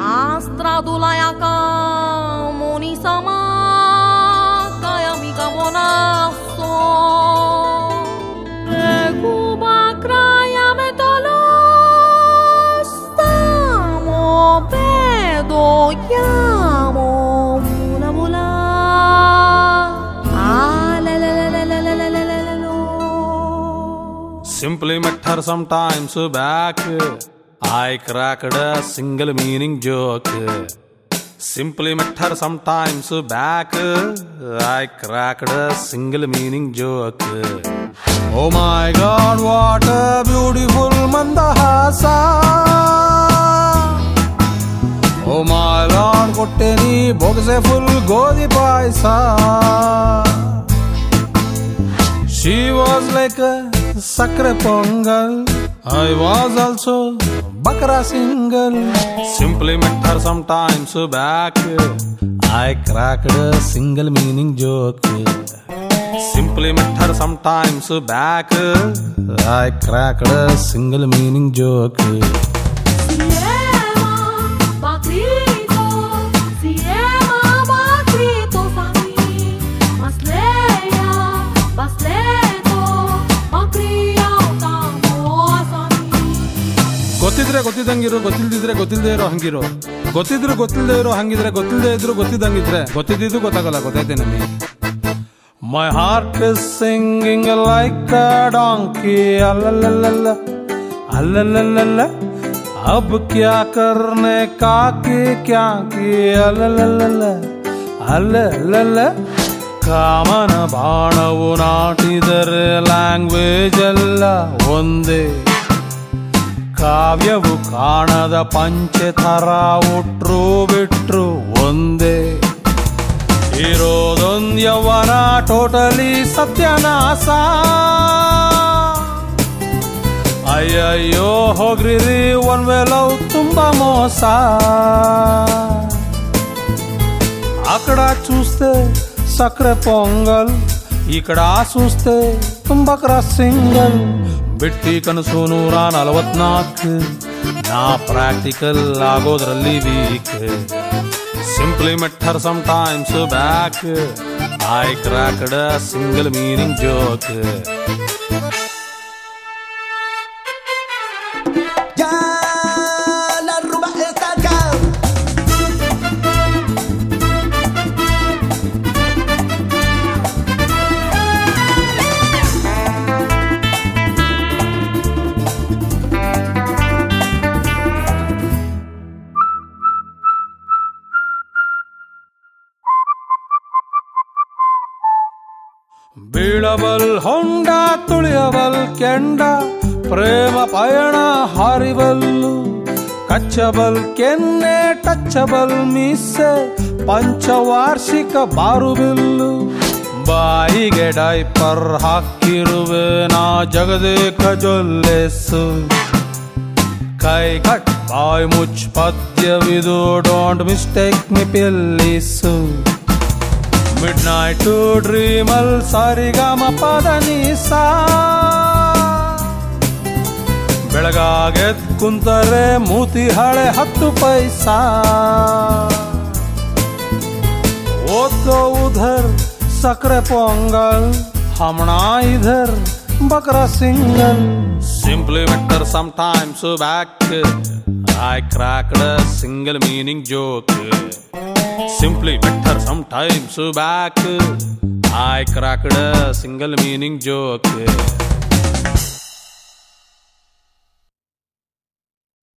Astra dulayaka moni sama kayami kamonaso Ego bakraya metalo stamo pedo yamo mula mula Simply matter sometimes back I cracked a single meaning joke. Simply met her sometimes back. I cracked a single meaning joke. Oh my god, what a beautiful mandahasa. Oh my lord, kotteni bogse full godi paisa. She was like a sakre pongal. I was also bakra single. Simply met her sometimes back. I cracked a single meaning joke. Simply met her sometimes back. I cracked a single meaning joke. ಗೊತ್ತಿದ್ರೆ ಗೊತ್ತಿದ್ದಂಗಿರು ಗೊತ್ತಿಲ್ದಿದ್ರೆ ಗೊತ್ತಿಲ್ದೇ ಇರೋ ಹಂಗಿರು ಗೊತ್ತಿದ್ರು ಗೊತ್ತಿಲ್ದೇ ಇರೋ ಹಂಗಿದ್ರೆ ಗೊತ್ತಿಲ್ದೇ ಇದ್ರು ಗೊತ್ತಿದ್ದಂಗಿದ್ರೆ ಗೊತ್ತಿದ್ದು ಗೊತ್ತಾಗಲ್ಲ ಗೊತ್ತೈತೆ ನಮಗೆ my heart is singing like a donkey ಅಲ್ಲಲ್ಲಲ್ಲ ಅಲ್ಲಲ್ಲಲ್ಲ अब क्या करने का की क्या की ಅಲ್ಲಲ್ಲಲ್ಲ ಅಲ್ಲಲ್ಲ ಕಾಮನ ಬಾಣವು ನಾಟಿದರೆ ಲ್ಯಾಂಗ್ವೇಜ್ ಎಲ್ಲ ಒಂದೇ ಕಾವ್ಯವು ಕಾಣದ ಪಂಚೆ ಥರ ಉಟ್ರು ಬಿಟ್ರು ಒಂದೇ ಇರೋದೊಂದ್ ಯೌವನ ಟೋಟಲಿ ಸತ್ಯನಾಶ ಅಯ್ಯಯ್ಯೋ ಹೋಗ್ರಿ ಒನ್ ವೇ ಲವ್ ತುಂಬಾ ಮೋಸ అక్కడ చూస్తే సక్కర పొంగల్ ఇక్కడ చూస్తే ತುಂಬಕ್ರ ಸಿಂಗಲ್ ಬಿಟ್ಟಿ ಕನಸು ನೂರ ನಲವತ್ನಾಲ್ಕು. ನಾ practical ಆಗೋದ್ರಲ್ಲಿ week simply better sometimes back I cracked single meaning joke ಬೀಳಬಲ್ ಹೊಂಡ, ತುಳಿಯಬಲ್ ಕೆಂಡ, ಪ್ರೇಮ ಪಯಣ ಹಾರಿಬಲ್ಲು. ಕಚ್ಚಬಲ್ ಕೆನ್ನೆ, ಟಚ್ಚಬಲ್ ಮೀಸೆ ಪಂಚವಾರ್ಷಿಕ ಬಾರುಬಿಲ್ಲು. ಬಾಯಿಗೆ ಡೈಪರ್ ಹಾಕಿರುವೆ ನಾ ಜಗದೇ ಜೊಲ್ಲೆಸು. ಕೈ ಕಟ್, ಬಾಯ್ ಮುಚ್ ಪದ್ಯವಿದು, ಡೋಂಟ್ ಮಿಸ್ಟೇಕ್ ಮಿ ಪೆಲ್ಲಿಸು. Good night to Dreamal Sarigama Padanisa ಬೆಳಗಾಗೆದ್ ಕುಂತರೆ ಮೂತಿ ಹಳೆ ಹತ್ತು ಪೈಸಾ ಓದ್ಕೋ ಉಧರ್ ಸಕ್ರೆ ಪೊಂಗಲ್ हमणा इधर बकरा single simply winter sometimes back I cracked single meaning joke Simply better sometimes back. I cracked a single meaning joke.